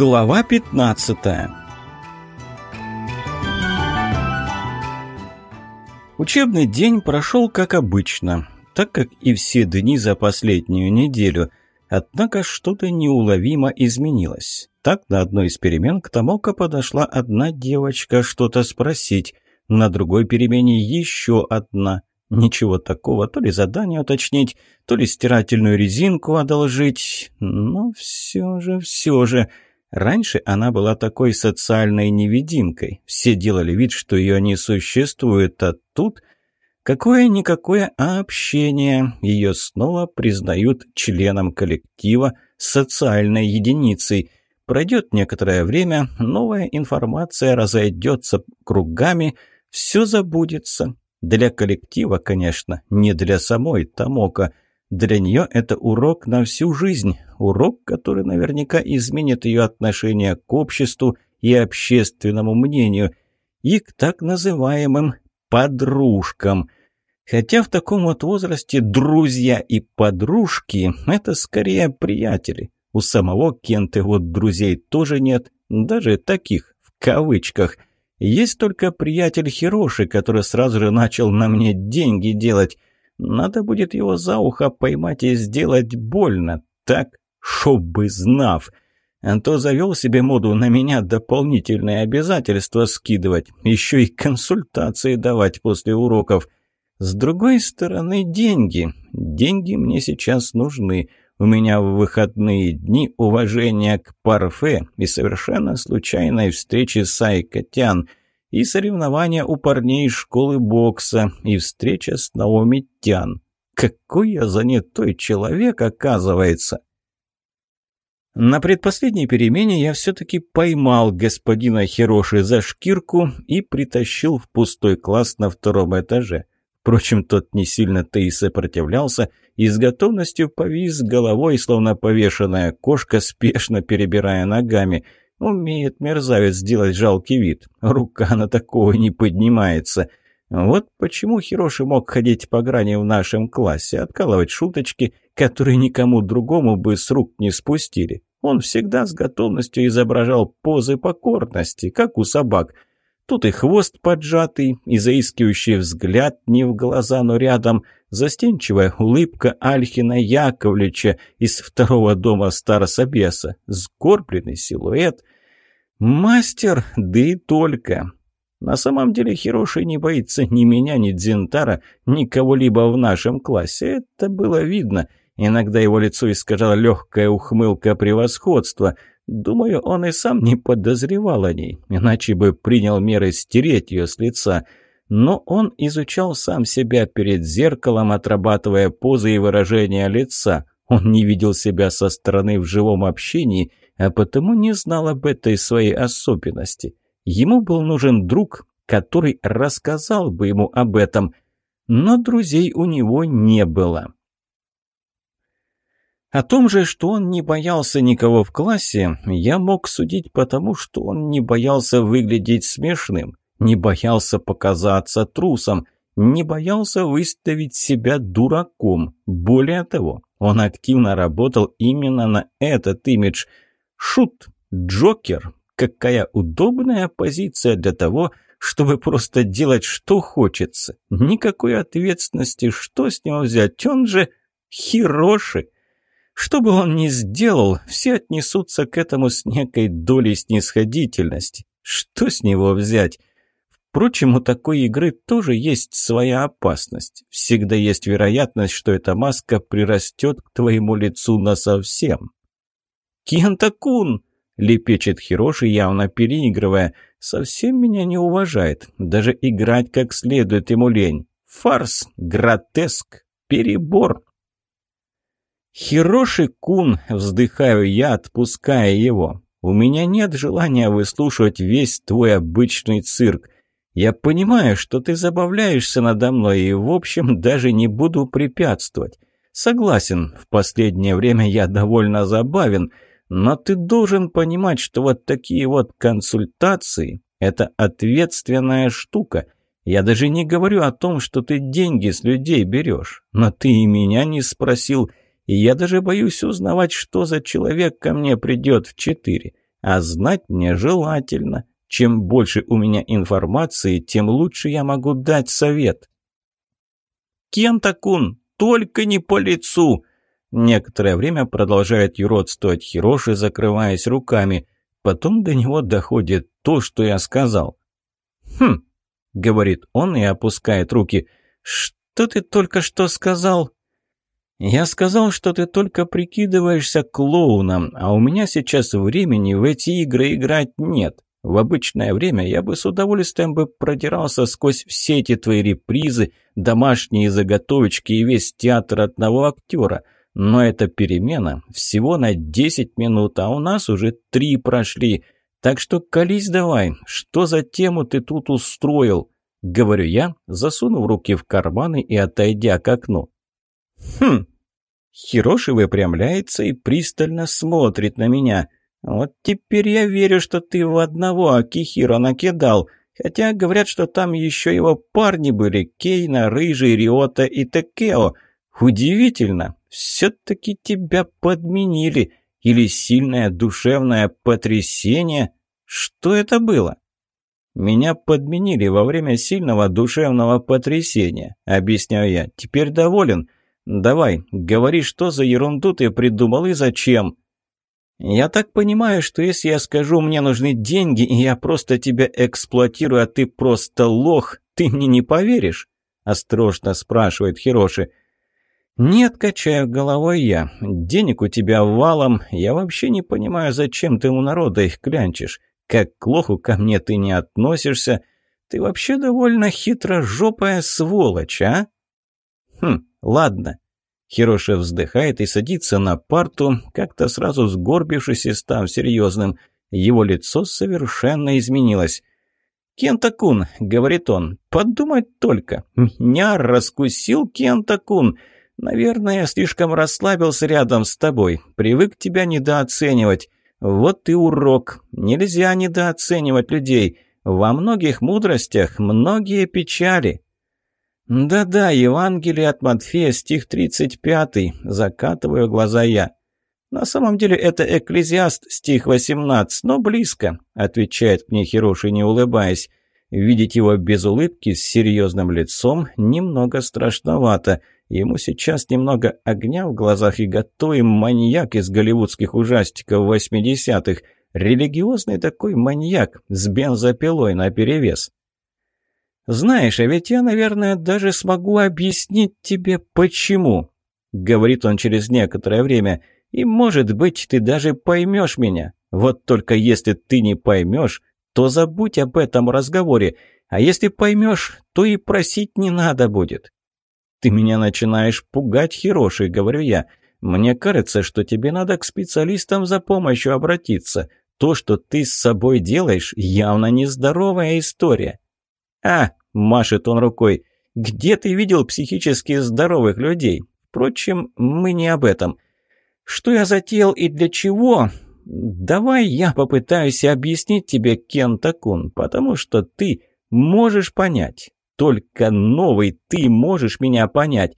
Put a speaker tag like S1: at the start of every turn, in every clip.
S1: Глава 15 Учебный день прошел как обычно, так как и все дни за последнюю неделю, однако что-то неуловимо изменилось. Так на одной из перемен к Томоко подошла одна девочка что-то спросить, на другой перемене еще одна – Ничего такого, то ли задание уточнить, то ли стирательную резинку одолжить. Но все же, все же, Раньше она была такой социальной невидимкой. Все делали вид, что ее не существует, а тут какое-никакое общение. Ее снова признают членом коллектива, социальной единицей. Пройдет некоторое время, новая информация разойдется кругами, все забудется. Для коллектива, конечно, не для самой Тамока – для нее это урок на всю жизнь, урок, который наверняка изменит ее отношение к обществу и общественному мнению, и к так называемым «подружкам». Хотя в таком вот возрасте друзья и подружки – это скорее приятели. У самого Кенты вот друзей тоже нет, даже таких, в кавычках. Есть только приятель Хироши, который сразу же начал на мне деньги делать – надо будет его за ухо поймать и сделать больно, так, чтобы знав. А то завел себе моду на меня дополнительные обязательства скидывать, еще и консультации давать после уроков. С другой стороны, деньги. Деньги мне сейчас нужны. У меня в выходные дни уважение к парфе и совершенно случайной встрече с Айкотян – и соревнования у парней школы бокса, и встреча с Наоми Тян. Какой я занятой человек, оказывается! На предпоследней перемене я все-таки поймал господина Хироши за шкирку и притащил в пустой класс на втором этаже. Впрочем, тот не сильно-то и сопротивлялся, и с готовностью повис головой, словно повешенная кошка, спешно перебирая ногами – Умеет мерзавец сделать жалкий вид. Рука на такого не поднимается. Вот почему Хироши мог ходить по грани в нашем классе, откалывать шуточки, которые никому другому бы с рук не спустили. Он всегда с готовностью изображал позы покорности, как у собак. Тут и хвост поджатый, и заискивающий взгляд не в глаза, но рядом, застенчивая улыбка Альхина Яковлевича из второго дома Старособеса, сгорбленный силуэт — Мастер, да и только. На самом деле Хироши не боится ни меня, ни Дзинтара, ни кого-либо в нашем классе. Это было видно. Иногда его лицо искажала легкая ухмылка превосходства. Думаю, он и сам не подозревал о ней, иначе бы принял меры стереть ее с лица. Но он изучал сам себя перед зеркалом, отрабатывая позы и выражения лица. Он не видел себя со стороны в живом общении а потому не знал об этой своей особенности. Ему был нужен друг, который рассказал бы ему об этом, но друзей у него не было. О том же, что он не боялся никого в классе, я мог судить потому, что он не боялся выглядеть смешным, не боялся показаться трусом, не боялся выставить себя дураком. Более того, он активно работал именно на этот имидж – Шут, Джокер, какая удобная позиция для того, чтобы просто делать, что хочется. Никакой ответственности, что с него взять, он же Хироши. Что бы он ни сделал, все отнесутся к этому с некой долей снисходительности. Что с него взять? Впрочем, у такой игры тоже есть своя опасность. Всегда есть вероятность, что эта маска прирастет к твоему лицу насовсем. «Кента-кун!» — лепечет Хироши, явно переигрывая. «Совсем меня не уважает. Даже играть как следует ему лень. Фарс, гротеск, перебор!» «Хироши-кун!» — вздыхаю я, отпуская его. «У меня нет желания выслушивать весь твой обычный цирк. Я понимаю, что ты забавляешься надо мной и, в общем, даже не буду препятствовать. Согласен, в последнее время я довольно забавен, но ты должен понимать, что вот такие вот консультации – это ответственная штука. Я даже не говорю о том, что ты деньги с людей берешь. Но ты и меня не спросил. И я даже боюсь узнавать, что за человек ко мне придет в четыре. А знать мне желательно. Чем больше у меня информации, тем лучше я могу дать совет. «Кента-кун, только не по лицу!» Некоторое время продолжает юродствовать Хироши, закрываясь руками. Потом до него доходит то, что я сказал. «Хм», — говорит он и опускает руки. «Что ты только что сказал?» «Я сказал, что ты только прикидываешься клоуном, а у меня сейчас времени в эти игры играть нет. В обычное время я бы с удовольствием бы продирался сквозь все эти твои репризы, домашние заготовочки и весь театр одного актера». Но эта перемена всего на 10 минут, а у нас уже три прошли. Так что колись давай, что за тему ты тут устроил?» — говорю я, засунув руки в карманы и отойдя к окну. «Хм!» Хироши выпрямляется и пристально смотрит на меня. «Вот теперь я верю, что ты в одного Акихира накидал, хотя говорят, что там еще его парни были, Кейна, Рыжий, Риота и Текео. Удивительно!» Все-таки тебя подменили. Или сильное душевное потрясение. Что это было? Меня подменили во время сильного душевного потрясения, объясняю я. Теперь доволен. Давай, говори, что за ерунду ты придумал и зачем. «Я так понимаю, что если я скажу, мне нужны деньги, и я просто тебя эксплуатирую, а ты просто лох, ты мне не поверишь?» Осторожно спрашивает Хироши. «Нет», — качаю головой я, — «денег у тебя валом, я вообще не понимаю, зачем ты у народа их клянчишь, как к лоху ко мне ты не относишься, ты вообще довольно хитрожопая сволочь, а?» «Хм, ладно», — Хироши вздыхает и садится на парту, как-то сразу сгорбившись и став серьезным, его лицо совершенно изменилось. «Кента-кун», — говорит он, — «подумать только, меня раскусил Кента-кун». Наверное, я слишком расслабился рядом с тобой, привык тебя недооценивать. Вот и урок. Нельзя недооценивать людей. Во многих мудростях многие печали. Да-да, Евангелие от Матфея, стих 35, закатываю глаза я. На самом деле это Экклезиаст, стих 18, но близко, отвечает мне Хироши, не улыбаясь. Видеть его без улыбки, с серьезным лицом, немного страшновато. Ему сейчас немного огня в глазах и готовый маньяк из голливудских ужастиков 80-х. Религиозный такой маньяк с бензопилой наперевес. «Знаешь, а ведь я, наверное, даже смогу объяснить тебе, почему», — говорит он через некоторое время, — «и, может быть, ты даже поймешь меня. Вот только если ты не поймешь, то забудь об этом разговоре, а если поймешь, то и просить не надо будет». «Ты меня начинаешь пугать, Хироши», — говорю я. «Мне кажется, что тебе надо к специалистам за помощью обратиться. То, что ты с собой делаешь, явно нездоровая история». «А», — машет он рукой, — «где ты видел психически здоровых людей? Впрочем, мы не об этом». Что я затеял и для чего? «Давай я попытаюсь объяснить тебе, Кентакун, потому что ты можешь понять. Только новый ты можешь меня понять.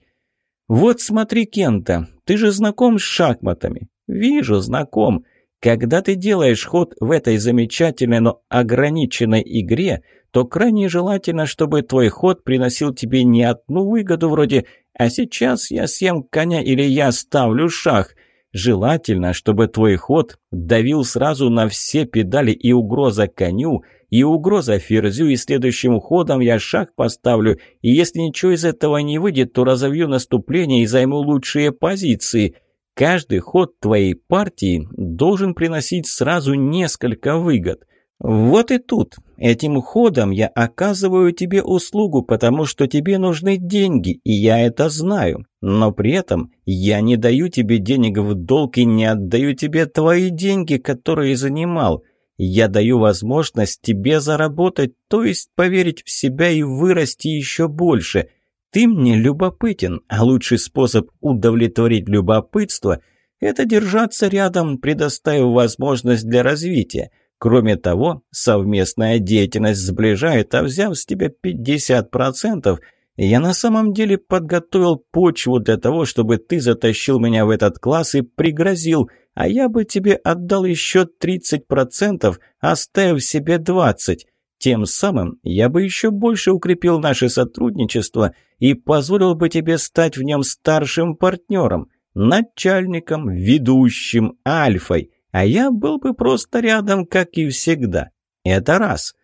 S1: Вот смотри, Кента, ты же знаком с шахматами. Вижу, знаком. Когда ты делаешь ход в этой замечательной, но ограниченной игре, то крайне желательно, чтобы твой ход приносил тебе не одну выгоду вроде «а сейчас я съем коня» или «я ставлю шах», Желательно, чтобы твой ход давил сразу на все педали и угроза коню, и угроза ферзю, и следующим ходом я шаг поставлю, и если ничего из этого не выйдет, то разовью наступление и займу лучшие позиции. Каждый ход твоей партии должен приносить сразу несколько выгод. Вот и тут. Этим ходом я оказываю тебе услугу, потому что тебе нужны деньги, и я это знаю. Но при этом я не даю тебе денег в долг и не отдаю тебе твои деньги, которые занимал. Я даю возможность тебе заработать, то есть поверить в себя и вырасти еще больше. Ты мне любопытен, а лучший способ удовлетворить любопытство – это держаться рядом, предоставив возможность для развития. Кроме того, совместная деятельность сближает, а взяв с тебя 50%, я на самом деле подготовил почву для того, чтобы ты затащил меня в этот класс и пригрозил, а я бы тебе отдал еще 30%, оставив себе 20%. Тем самым я бы еще больше укрепил наше сотрудничество и позволил бы тебе стать в нем старшим партнером, начальником, ведущим, альфой а я был бы просто рядом, как и всегда. Это раз.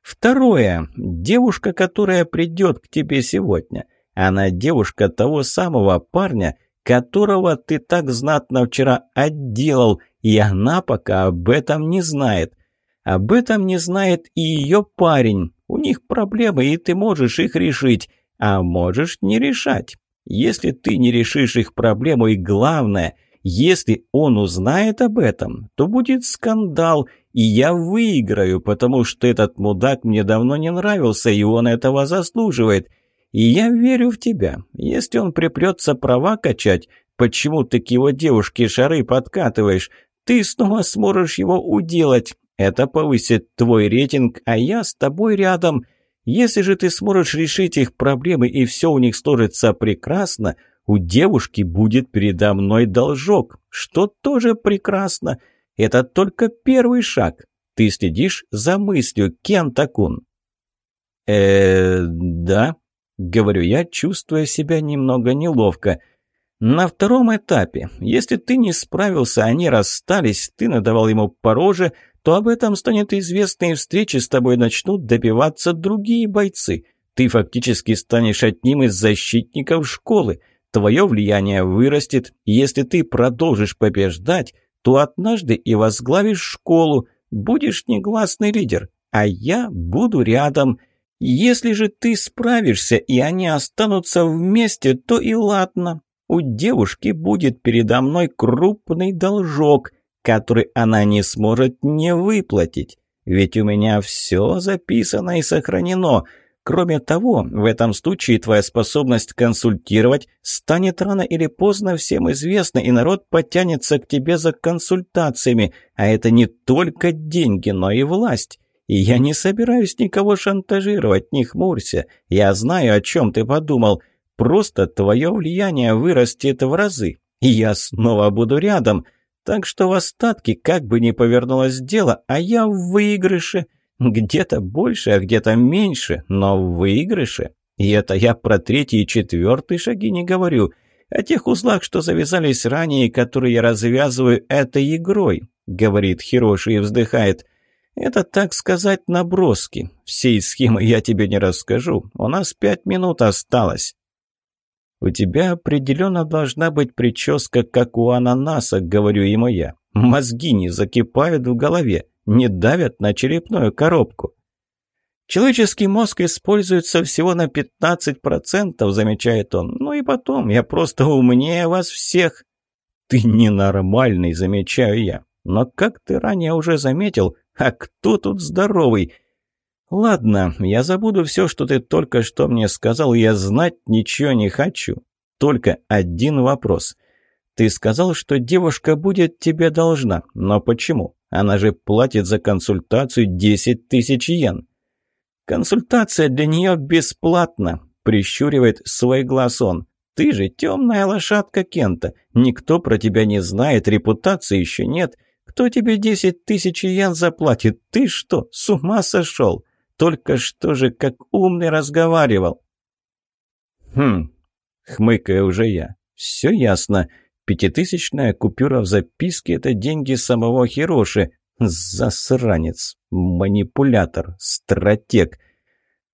S1: Второе. Девушка, которая придет к тебе сегодня, она девушка того самого парня, которого ты так знатно вчера отделал, и она пока об этом не знает. Об этом не знает и ее парень. У них проблемы, и ты можешь их решить, а можешь не решать. Если ты не решишь их проблему, и главное – если он узнает об этом, то будет скандал, и я выиграю, потому что этот мудак мне давно не нравился, и он этого заслуживает. И я верю в тебя. Если он припрется права качать, почему ты к его девушке шары подкатываешь, ты снова сможешь его уделать. Это повысит твой рейтинг, а я с тобой рядом. Если же ты сможешь решить их проблемы и все у них сложится прекрасно, у девушки будет передо мной должок, что тоже прекрасно. Это только первый шаг. Ты следишь за мыслью, Кентакун. э да», — говорю я, чувствуя себя немного неловко. «На втором этапе, если ты не справился, они расстались, ты надавал ему пороже, то об этом станет известно и встречи с тобой начнут добиваться другие бойцы. Ты фактически станешь одним из защитников школы. Твое влияние вырастет, если ты продолжишь побеждать, то однажды и возглавишь школу, будешь негласный лидер, а я буду рядом. Если же ты справишься, и они останутся вместе, то и ладно. У девушки будет передо мной крупный должок, который она не сможет не выплатить. Ведь у меня все записано и сохранено – Кроме того, в этом случае твоя способность консультировать станет рано или поздно всем известна, и народ потянется к тебе за консультациями, а это не только деньги, но и власть. И я не собираюсь никого шантажировать, не хмурься. Я знаю, о чем ты подумал. Просто твое влияние вырастет в разы, и я снова буду рядом. Так что в остатке, как бы ни повернулось дело, а я в выигрыше – где-то больше, а где-то меньше, но в выигрыше. И это я про третий и четвертый шаги не говорю. О тех узлах, что завязались ранее, которые я развязываю этой игрой, говорит Хироши и вздыхает. Это, так сказать, наброски. Всей схемы я тебе не расскажу. У нас пять минут осталось. «У тебя определенно должна быть прическа, как у ананаса», — говорю ему я. «Мозги не закипают в голове не давят на черепную коробку. Человеческий мозг используется всего на 15%, замечает он. Ну и потом, я просто умнее вас всех. Ты ненормальный, замечаю я. Но как ты ранее уже заметил, а кто тут здоровый? Ладно, я забуду все, что ты только что мне сказал, я знать ничего не хочу. Только один вопрос. Ты сказал, что девушка будет тебе должна, но почему? Она же платит за консультацию 10 тысяч йен. Консультация для нее бесплатна, прищуривает свой глаз он. Ты же темная лошадка Кента. Никто про тебя не знает, репутации еще нет. Кто тебе 10 тысяч йен заплатит? Ты что, с ума сошел? Только что же, как умный разговаривал. Хм, хмыкаю уже я. Все ясно. Пятитысячная купюра в записке – это деньги самого Хироши. Засранец, манипулятор, стратег.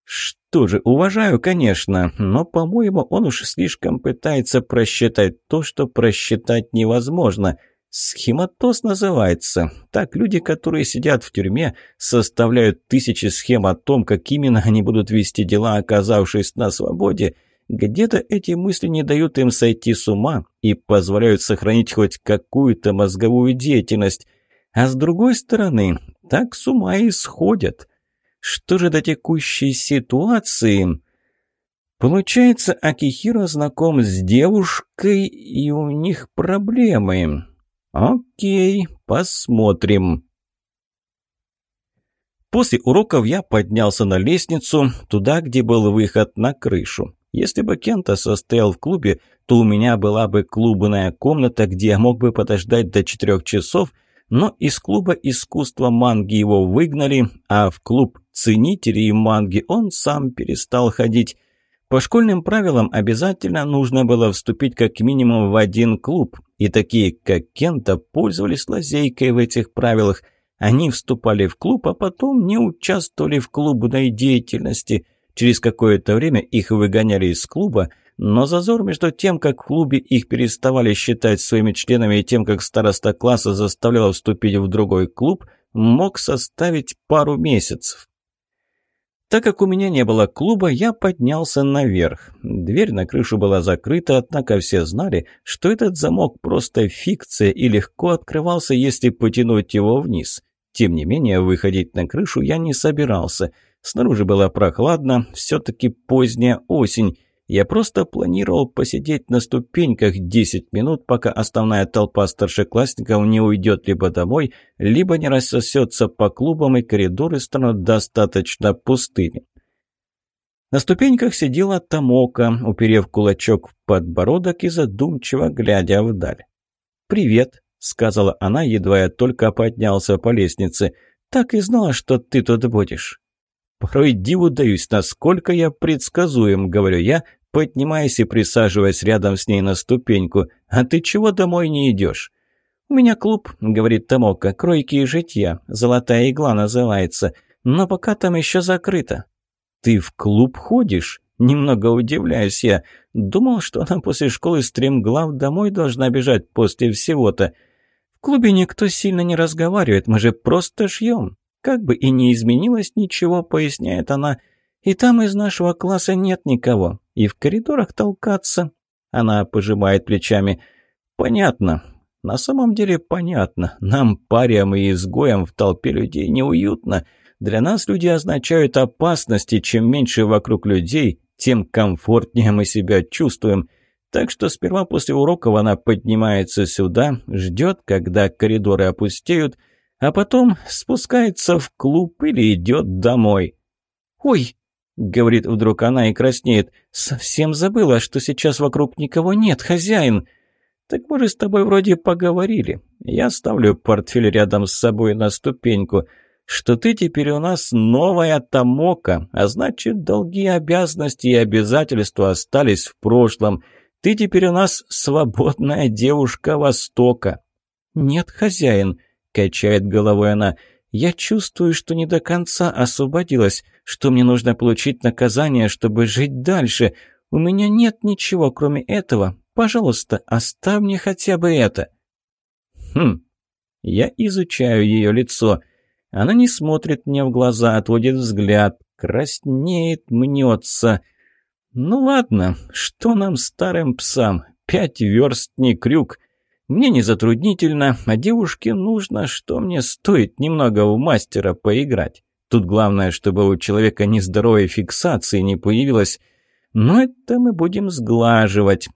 S1: Что же, уважаю, конечно, но, по-моему, он уж слишком пытается просчитать то, что просчитать невозможно – Схематоз называется. Так люди, которые сидят в тюрьме, составляют тысячи схем о том, как именно они будут вести дела, оказавшись на свободе, где-то эти мысли не дают им сойти с ума и позволяют сохранить хоть какую-то мозговую деятельность. А с другой стороны, так с ума и сходят. Что же до текущей ситуации? Получается, Акихиро знаком с девушкой, и у них проблемы. Окей, посмотрим. После уроков я поднялся на лестницу, туда, где был выход на крышу. Если бы Кента состоял в клубе, то у меня была бы клубная комната, где я мог бы подождать до четырех часов, но из клуба искусства манги его выгнали, а в клуб ценителей манги он сам перестал ходить. По школьным правилам обязательно нужно было вступить как минимум в один клуб, и такие, как Кента, пользовались лазейкой в этих правилах. Они вступали в клуб, а потом не участвовали в клубной деятельности. Через какое-то время их выгоняли из клуба, но зазор между тем, как в клубе их переставали считать своими членами и тем, как староста класса заставляла вступить в другой клуб, мог составить пару месяцев. Так как у меня не было клуба, я поднялся наверх. Дверь на крышу была закрыта, однако все знали, что этот замок просто фикция и легко открывался, если потянуть его вниз. Тем не менее, выходить на крышу я не собирался – Снаружи было прохладно, все-таки поздняя осень. Я просто планировал посидеть на ступеньках 10 минут, пока основная толпа старшеклассников не уйдет либо домой, либо не рассосется по клубам и коридоры станут достаточно пустыми. На ступеньках сидела Тамока, уперев кулачок в подбородок и задумчиво глядя вдаль. «Привет», — сказала она, едва я только поднялся по лестнице. «Так и знала, что ты тут будешь». Порой диву даюсь, насколько я предсказуем, говорю я, поднимаясь и присаживаясь рядом с ней на ступеньку. А ты чего домой не идешь? «У меня клуб», — говорит Томока, — «кройки и житья. Золотая игла называется. Но пока там еще закрыто». «Ты в клуб ходишь?» Немного удивляюсь я. Думал, что она после школы стримглав домой должна бежать после всего-то. В клубе никто сильно не разговаривает, мы же просто шьем. Как бы и не изменилось ничего, поясняет она, и там из нашего класса нет никого, и в коридорах толкаться. Она пожимает плечами. Понятно. На самом деле понятно. Нам, париям и изгоям, в толпе людей неуютно. Для нас люди означают опасности. Чем меньше вокруг людей, тем комфортнее мы себя чувствуем. Так что сперва после уроков она поднимается сюда, ждет, когда коридоры опустеют, а потом спускается в клуб или идет домой. «Ой!» — говорит вдруг она и краснеет. «Совсем забыла, что сейчас вокруг никого нет, хозяин!» «Так мы же с тобой вроде поговорили. Я ставлю портфель рядом с собой на ступеньку» что ты теперь у нас новая Тамока, а значит, долги, обязанности и обязательства остались в прошлом. Ты теперь у нас свободная девушка Востока». «Нет, хозяин, Качает головой она. «Я чувствую, что не до конца освободилась, что мне нужно получить наказание, чтобы жить дальше. У меня нет ничего, кроме этого. Пожалуйста, оставь мне хотя бы это». «Хм». Я изучаю ее лицо. Она не смотрит мне в глаза, отводит взгляд, краснеет, мнется. «Ну ладно, что нам, старым псам? Пять верст не крюк». Мне не затруднительно, а девушке нужно, что мне стоит немного у мастера поиграть. Тут главное, чтобы у человека нездоровой фиксации не появилось. Но это мы будем сглаживать.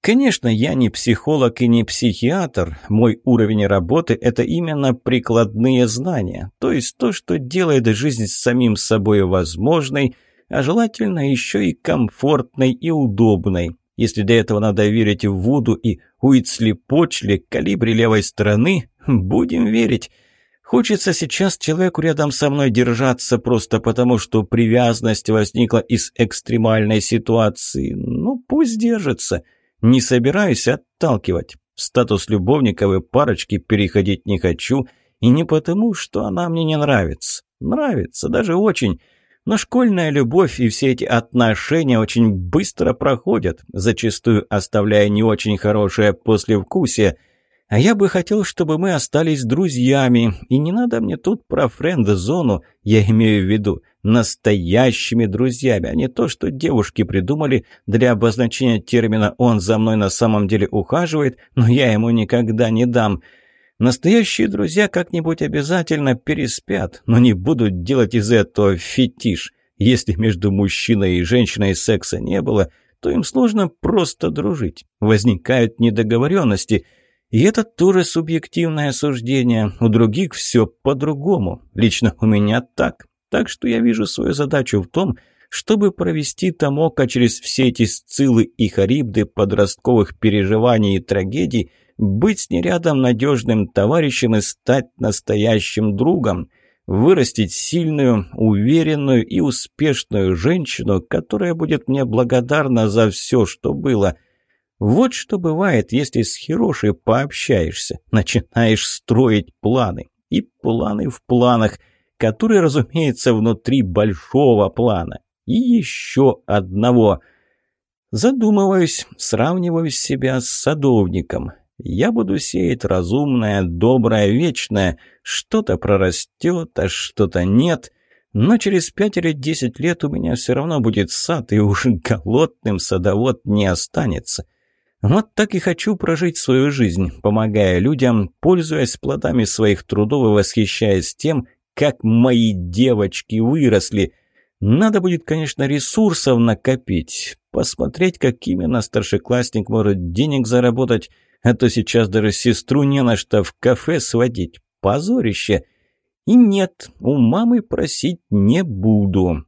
S1: Конечно, я не психолог и не психиатр. Мой уровень работы – это именно прикладные знания. То есть то, что делает жизнь с самим собой возможной, а желательно еще и комфортной и удобной. Если до этого надо верить в Вуду и Уитсли Почли, калибре левой стороны, хм, будем верить. Хочется сейчас человеку рядом со мной держаться просто потому, что привязанность возникла из экстремальной ситуации. Ну, пусть держится. Не собираюсь отталкивать. В статус любовниковой парочки переходить не хочу. И не потому, что она мне не нравится. Нравится, даже очень. Но школьная любовь и все эти отношения очень быстро проходят, зачастую оставляя не очень хорошее послевкусие. А я бы хотел, чтобы мы остались друзьями, и не надо мне тут про френд-зону, я имею в виду, настоящими друзьями, а не то, что девушки придумали для обозначения термина «он за мной на самом деле ухаживает, но я ему никогда не дам». Настоящие друзья как-нибудь обязательно переспят, но не будут делать из этого фетиш. Если между мужчиной и женщиной секса не было, то им сложно просто дружить. Возникают недоговоренности. И это тоже субъективное суждение. У других все по-другому. Лично у меня так. Так что я вижу свою задачу в том, чтобы провести Тамока через все эти сцилы и харибды подростковых переживаний и трагедий, быть с ней рядом надежным товарищем и стать настоящим другом. Вырастить сильную, уверенную и успешную женщину, которая будет мне благодарна за все, что было. Вот что бывает, если с Хироши пообщаешься, начинаешь строить планы. И планы в планах, которые, разумеется, внутри большого плана. И еще одного – Задумываюсь, сравниваю себя с садовником. Я буду сеять разумное, доброе, вечное. Что-то прорастет, а что-то нет. Но через пять или десять лет у меня все равно будет сад, и уж голодным садовод не останется. Вот так и хочу прожить свою жизнь, помогая людям, пользуясь плодами своих трудов и восхищаясь тем, как мои девочки выросли. Надо будет, конечно, ресурсов накопить, посмотреть, как именно старшеклассник может денег заработать, а то сейчас даже сестру не на что в кафе сводить. Позорище! И нет, у мамы просить не буду.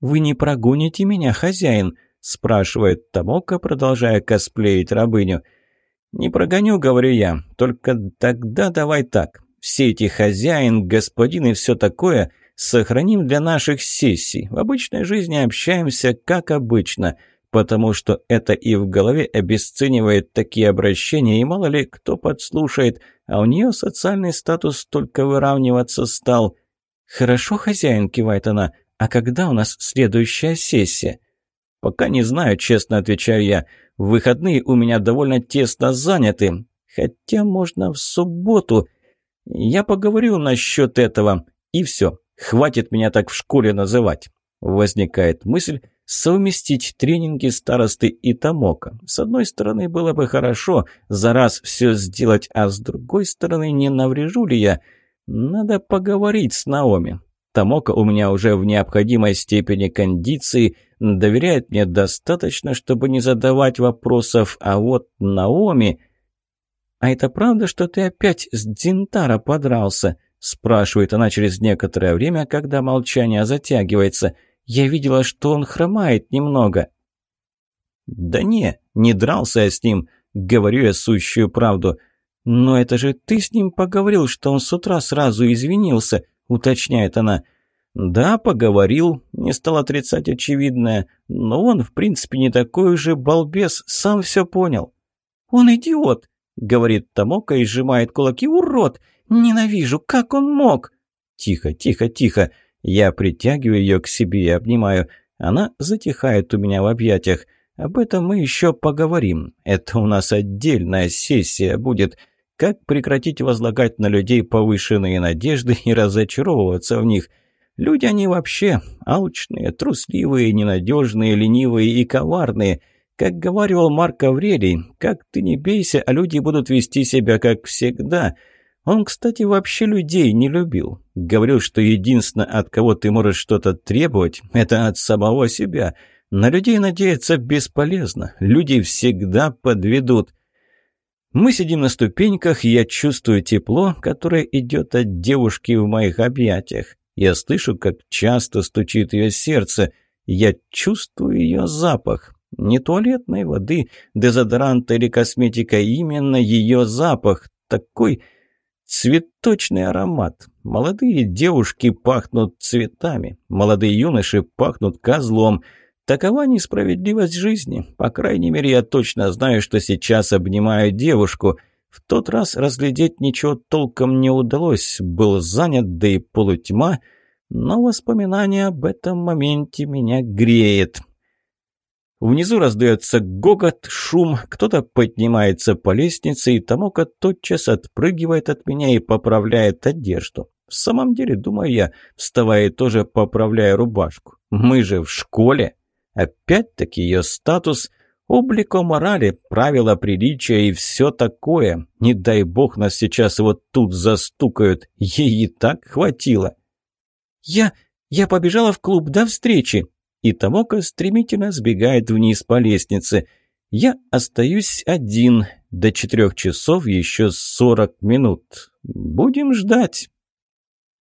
S1: «Вы не прогоните меня, хозяин?» – спрашивает Тамока, продолжая косплеить рабыню. «Не прогоню, — говорю я, — только тогда давай так. Все эти хозяин, господин и все такое сохраним для наших сессий. В обычной жизни общаемся, как обычно потому что это и в голове обесценивает такие обращения, и мало ли кто подслушает, а у нее социальный статус только выравниваться стал. «Хорошо, хозяин», — кивает она, — «а когда у нас следующая сессия?» «Пока не знаю», — честно отвечаю я. В «Выходные у меня довольно тесно заняты, хотя можно в субботу. Я поговорю насчет этого, и все, хватит меня так в школе называть». Возникает мысль, совместить тренинги старосты и Тамока. С одной стороны, было бы хорошо за раз все сделать, а с другой стороны, не наврежу ли я? Надо поговорить с Наоми. Тамока у меня уже в необходимой степени кондиции, доверяет мне достаточно, чтобы не задавать вопросов, а вот Наоми... «А это правда, что ты опять с Дзинтара подрался?» – спрашивает она через некоторое время, когда молчание затягивается – я видела, что он хромает немного». «Да не, не дрался я с ним», — говорю я сущую правду. «Но это же ты с ним поговорил, что он с утра сразу извинился», — уточняет она. «Да, поговорил, не стал отрицать очевидное, но он, в принципе, не такой же балбес, сам все понял». «Он идиот», — говорит Тамока и сжимает кулаки. «Урод! Ненавижу! Как он мог?» «Тихо, тихо, тихо!» Я притягиваю ее к себе и обнимаю. Она затихает у меня в объятиях. Об этом мы еще поговорим. Это у нас отдельная сессия будет. Как прекратить возлагать на людей повышенные надежды и разочаровываться в них? Люди они вообще алчные, трусливые, ненадежные, ленивые и коварные. Как говорил Марк Аврелий, как ты не бейся, а люди будут вести себя как всегда. Он, кстати, вообще людей не любил. Говорил, что единственное, от кого ты можешь что-то требовать, это от самого себя. На людей надеяться бесполезно. Люди всегда подведут. Мы сидим на ступеньках, я чувствую тепло, которое идет от девушки в моих объятиях. Я слышу, как часто стучит ее сердце. Я чувствую ее запах. Не туалетной воды, дезодоранта или косметика, именно ее запах. Такой Цветочный аромат. Молодые девушки пахнут цветами, молодые юноши пахнут козлом. Такова несправедливость жизни. По крайней мере, я точно знаю, что сейчас обнимаю девушку. В тот раз разглядеть ничего толком не удалось. Был занят, да и полутьма. Но воспоминание об этом моменте меня греет. Внизу раздается гогот, шум, кто-то поднимается по лестнице, и Томока тотчас отпрыгивает от меня и поправляет одежду. В самом деле, думаю я, вставая тоже поправляя рубашку. Мы же в школе. Опять-таки ее статус, облико морали, правила приличия и все такое. Не дай бог нас сейчас вот тут застукают. Ей и так хватило. «Я... я побежала в клуб до встречи!» и Тамока стремительно сбегает вниз по лестнице. Я остаюсь один. До четырех часов еще сорок минут. Будем ждать.